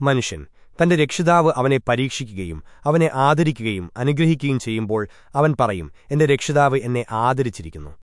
മനുഷ്യൻ തന്റെ രക്ഷിതാവ് അവനെ പരീക്ഷിക്കുകയും അവനെ ആദരിക്കുകയും അനുഗ്രഹിക്കുകയും ചെയ്യുമ്പോൾ അവൻ പറയും എന്റെ രക്ഷിതാവ് എന്നെ ആദരിച്ചിരിക്കുന്നു.